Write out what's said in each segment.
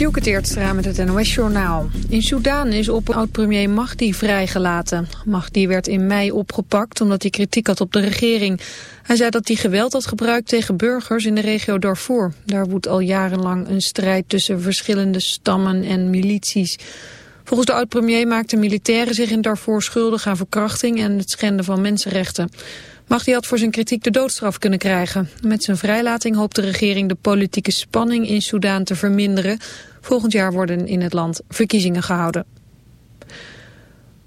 Dielke met het NOS-journaal. In Soedan is op oud-premier Mahdi vrijgelaten. Mahdi werd in mei opgepakt omdat hij kritiek had op de regering. Hij zei dat hij geweld had gebruikt tegen burgers in de regio Darfur. Daar woedt al jarenlang een strijd tussen verschillende stammen en milities. Volgens de oud-premier maakten militairen zich in Darfur schuldig aan verkrachting en het schenden van mensenrechten. Mahdi had voor zijn kritiek de doodstraf kunnen krijgen. Met zijn vrijlating hoopt de regering de politieke spanning in Soedan te verminderen. Volgend jaar worden in het land verkiezingen gehouden.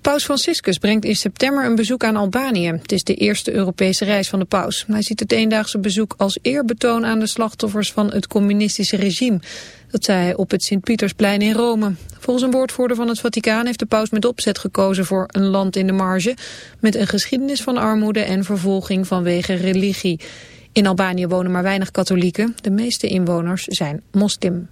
Paus Franciscus brengt in september een bezoek aan Albanië. Het is de eerste Europese reis van de paus. Hij ziet het eendaagse bezoek als eerbetoon aan de slachtoffers van het communistische regime. Dat zei hij op het Sint-Pietersplein in Rome. Volgens een woordvoerder van het Vaticaan heeft de paus met opzet gekozen voor een land in de marge... met een geschiedenis van armoede en vervolging vanwege religie. In Albanië wonen maar weinig katholieken. De meeste inwoners zijn moslim.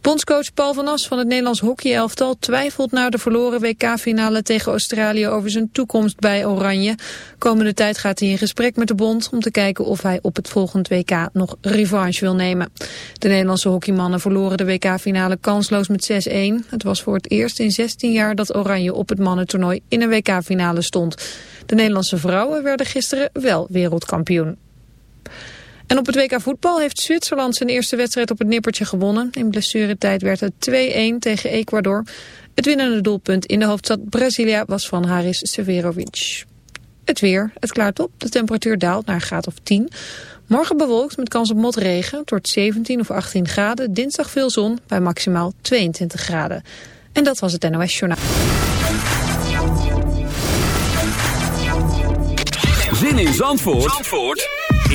Bondscoach Paul van As van het Nederlands hockeyelftal twijfelt na de verloren WK-finale tegen Australië over zijn toekomst bij Oranje. Komende tijd gaat hij in gesprek met de bond om te kijken of hij op het volgende WK nog revanche wil nemen. De Nederlandse hockeymannen verloren de WK-finale kansloos met 6-1. Het was voor het eerst in 16 jaar dat Oranje op het mannentoernooi in een WK-finale stond. De Nederlandse vrouwen werden gisteren wel wereldkampioen. En op het WK voetbal heeft Zwitserland zijn eerste wedstrijd op het nippertje gewonnen. In blessuretijd werd het 2-1 tegen Ecuador. Het winnende doelpunt in de hoofdstad Brasilia was van Haris Severovic. Het weer, het klaart op, de temperatuur daalt naar een graad of 10. Morgen bewolkt met kans op motregen, tot 17 of 18 graden. Dinsdag veel zon, bij maximaal 22 graden. En dat was het NOS Journaal. Zin in Zandvoort, Zandvoort?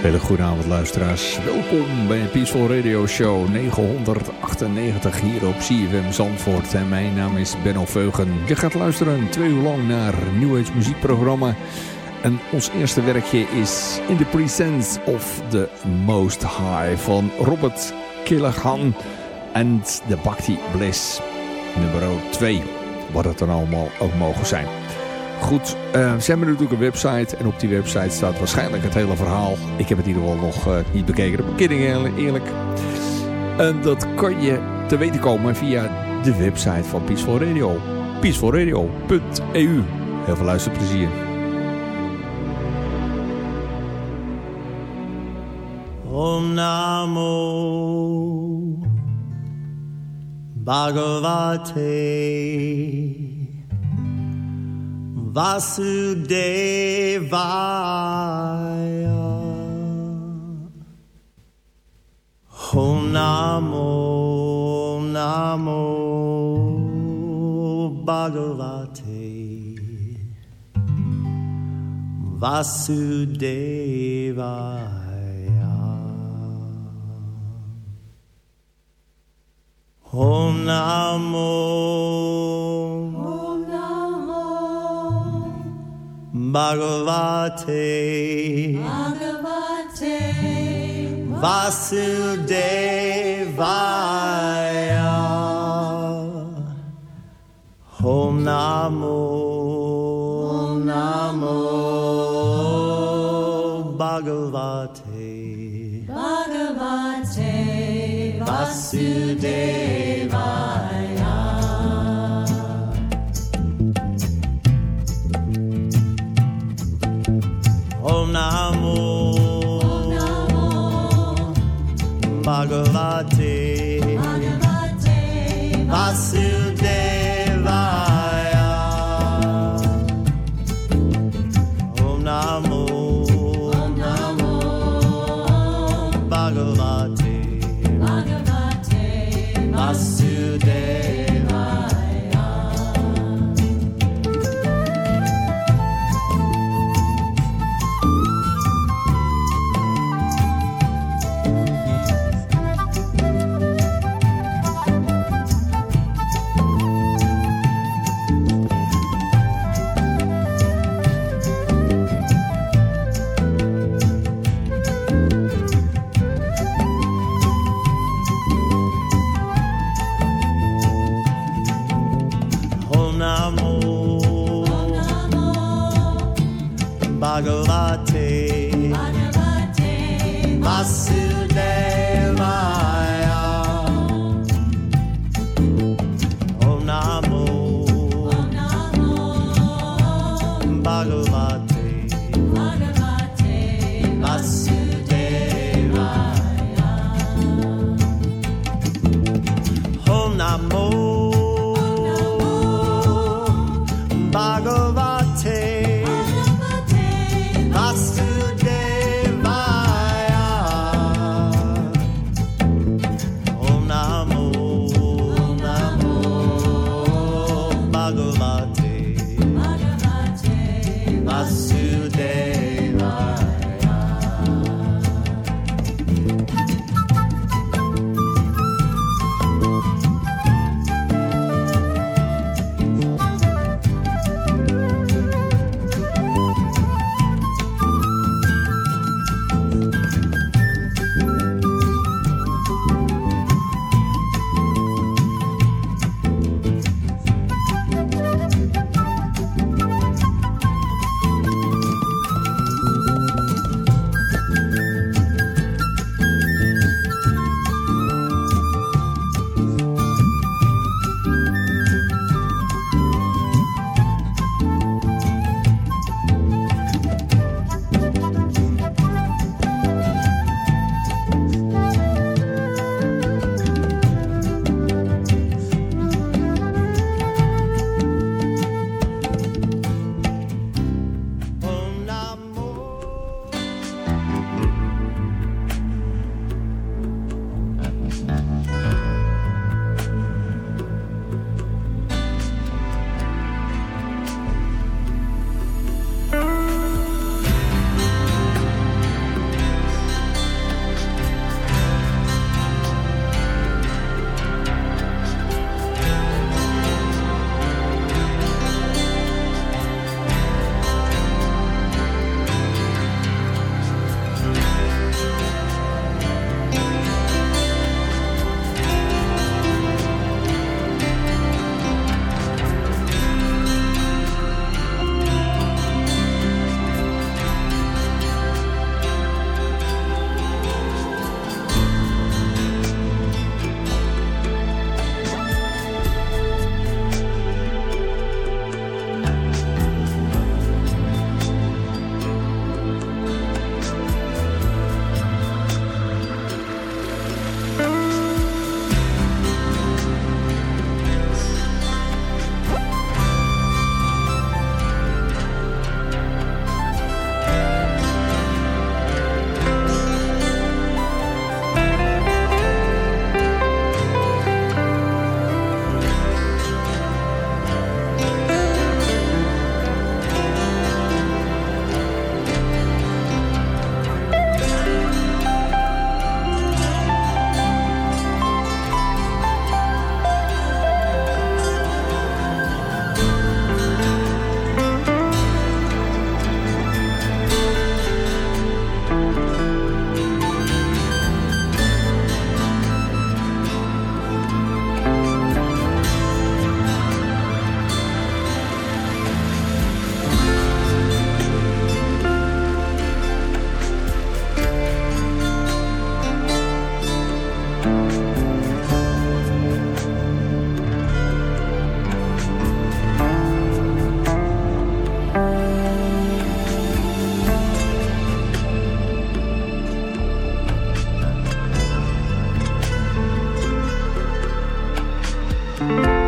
Hele goede avond luisteraars. Welkom bij Peaceful Radio Show 998 hier op CFM Zandvoort. En mijn naam is Benno Veugen. Je gaat luisteren twee uur lang naar New Age muziekprogramma. En ons eerste werkje is In the Presence of the Most High van Robert Killahan en de Bhakti Bliss. Nummer 2, wat het dan allemaal ook mogen zijn. Goed, uh, ze hebben natuurlijk een website. En op die website staat waarschijnlijk het hele verhaal. Ik heb het in ieder geval nog uh, niet bekeken. Ben ik eerlijk. En dat kan je te weten komen via de website van Peaceful Radio. peacefulradio.eu Heel veel luisterplezier. Om Namo Bhagavate Vasudevaya. Om Namo Namo Bhagavate. Vasudevaya. Om Namo Bhagavate, Bhagavate. Vasudevaya. Om Namo. Namo. Bhagavate. Bhagavate. Vasudevaya Bhagavate. Bhagavate Vasudevaya Om Bye.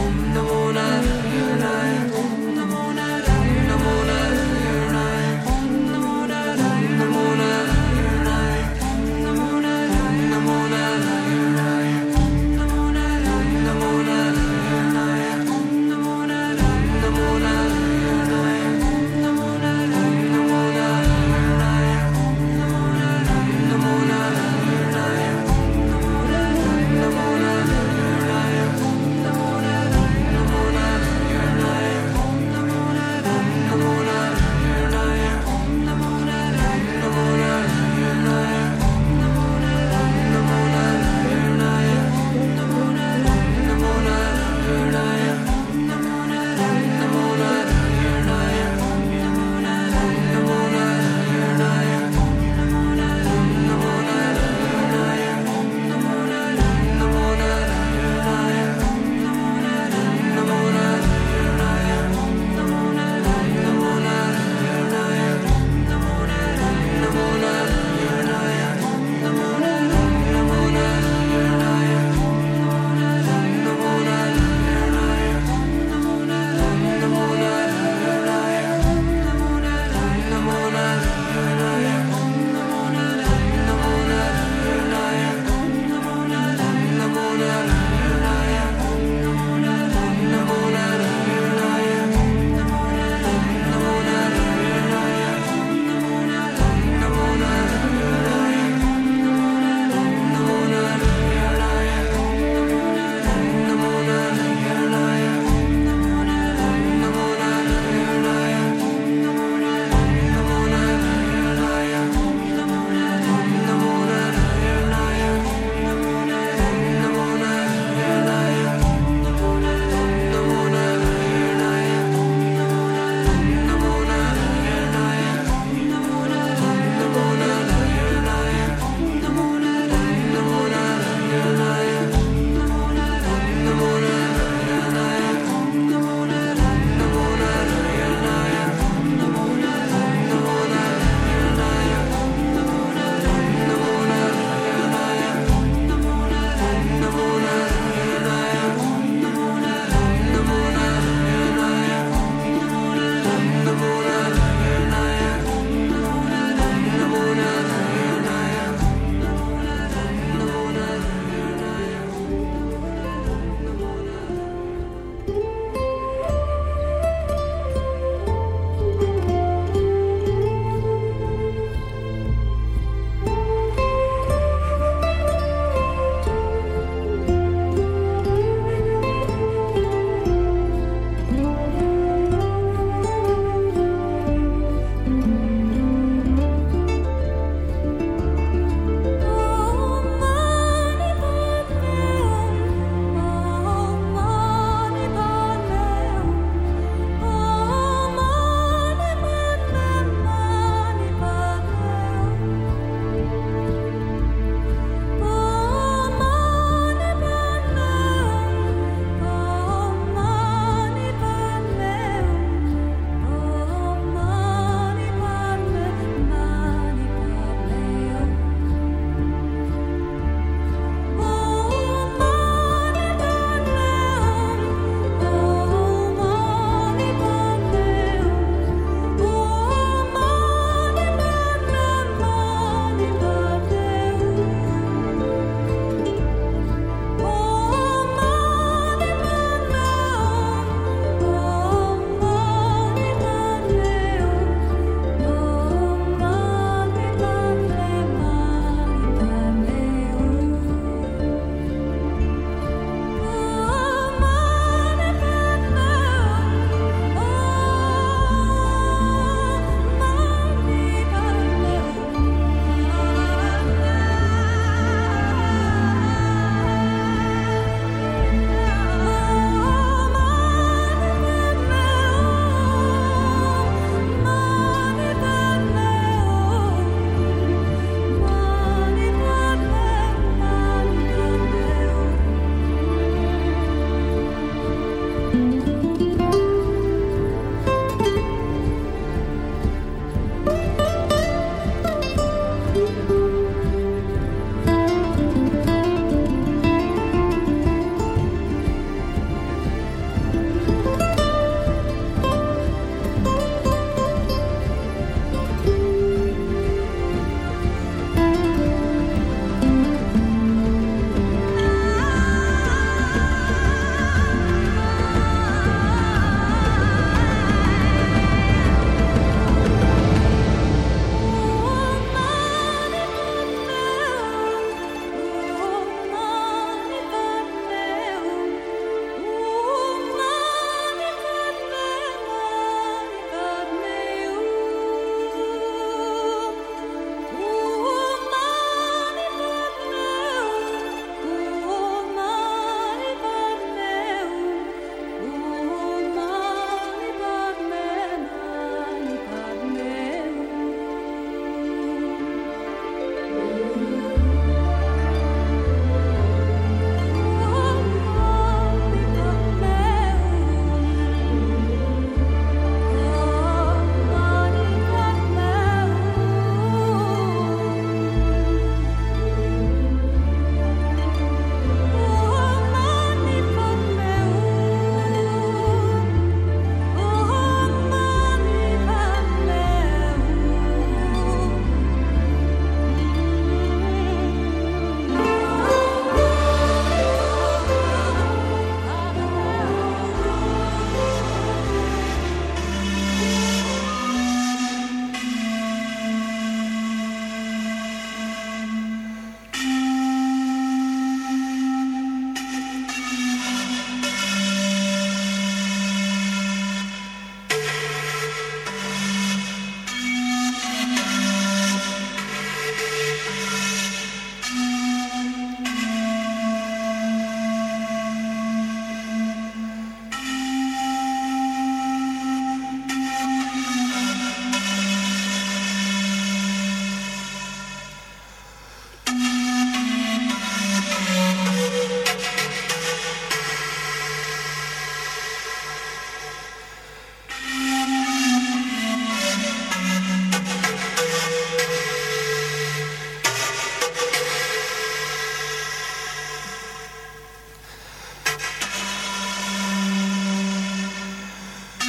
home.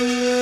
Thank.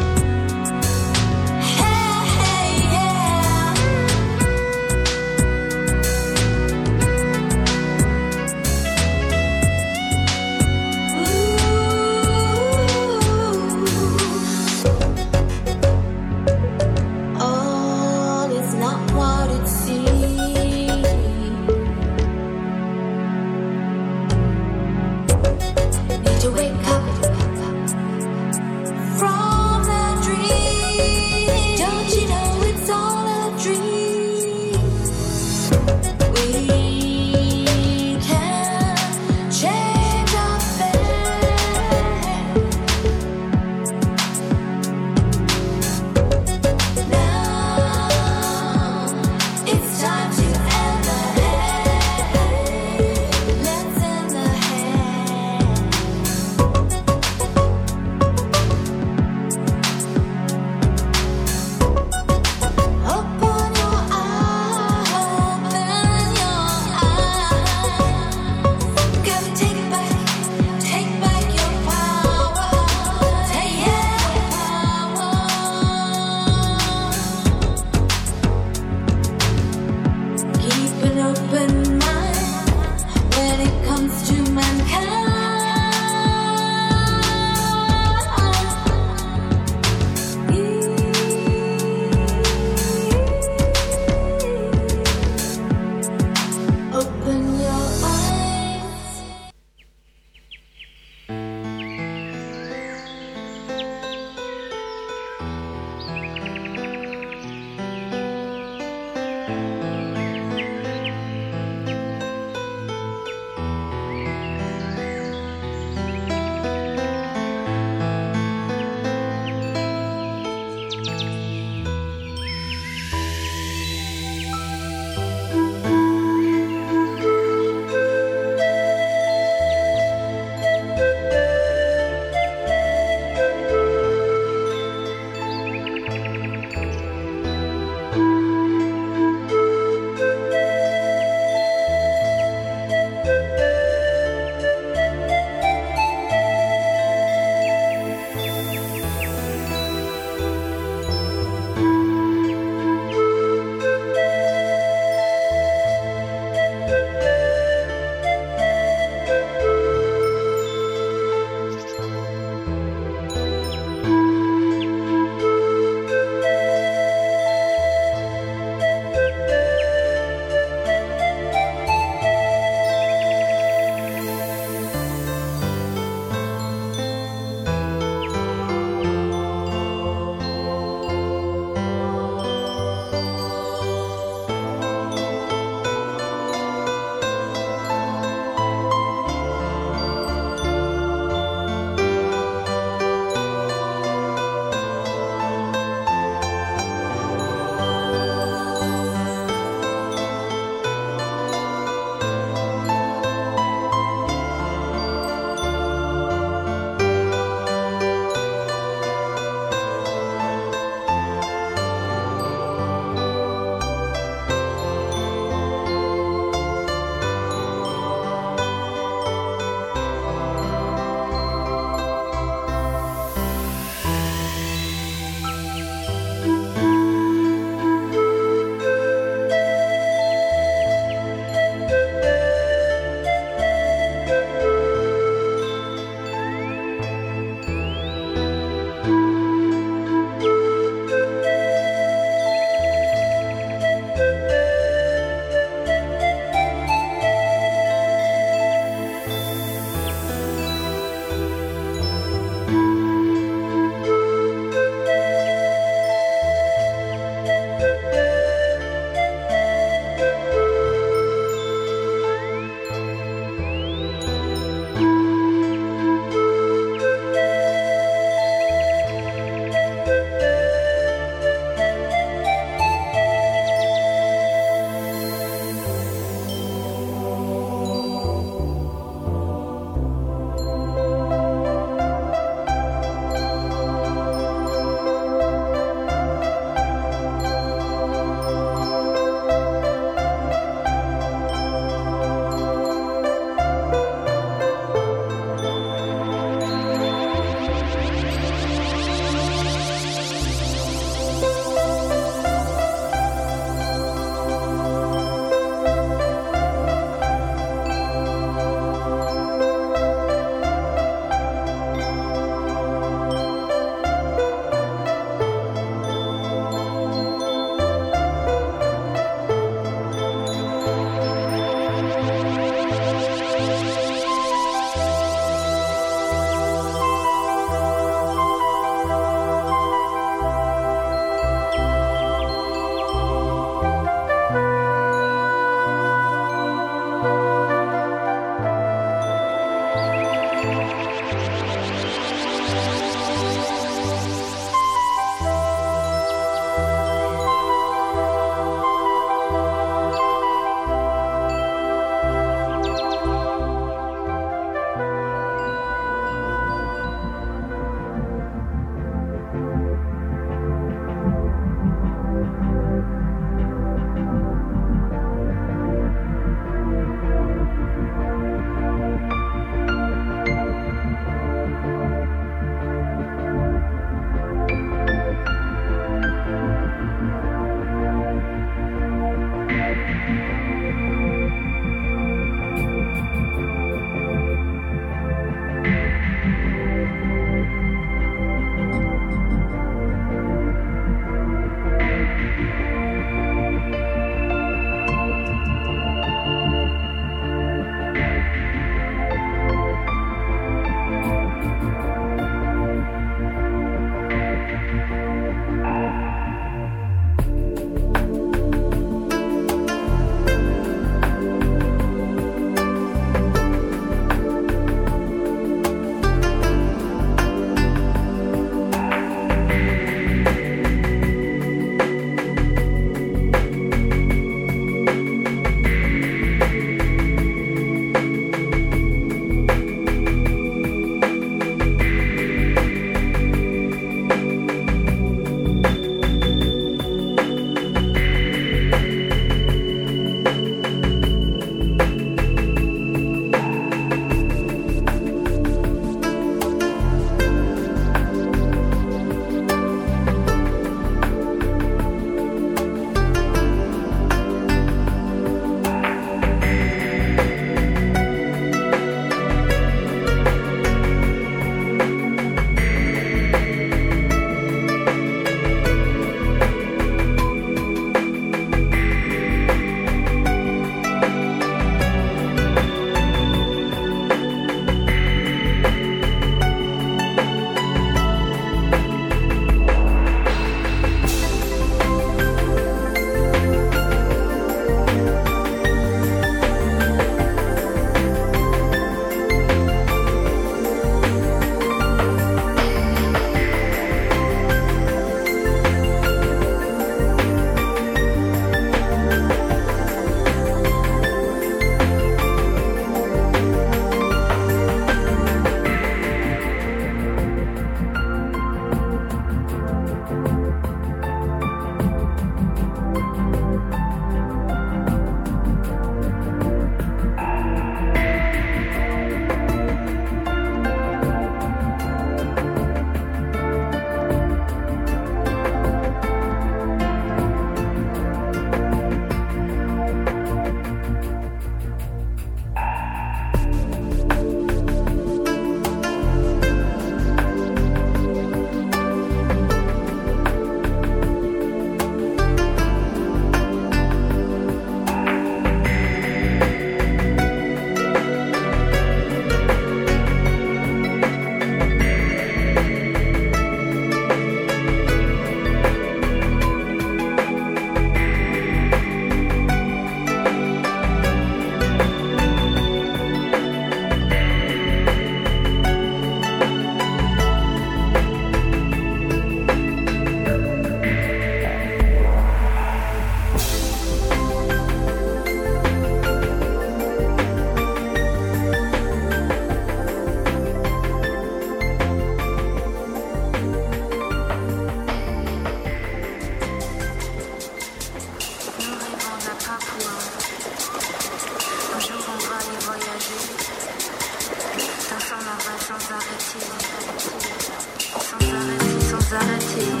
insanity.